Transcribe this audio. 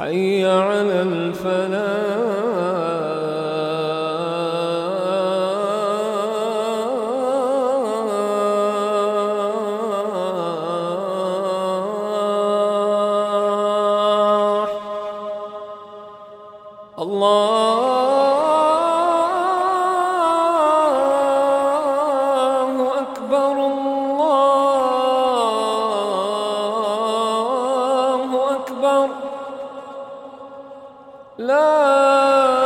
حي على الفلاح. الله love.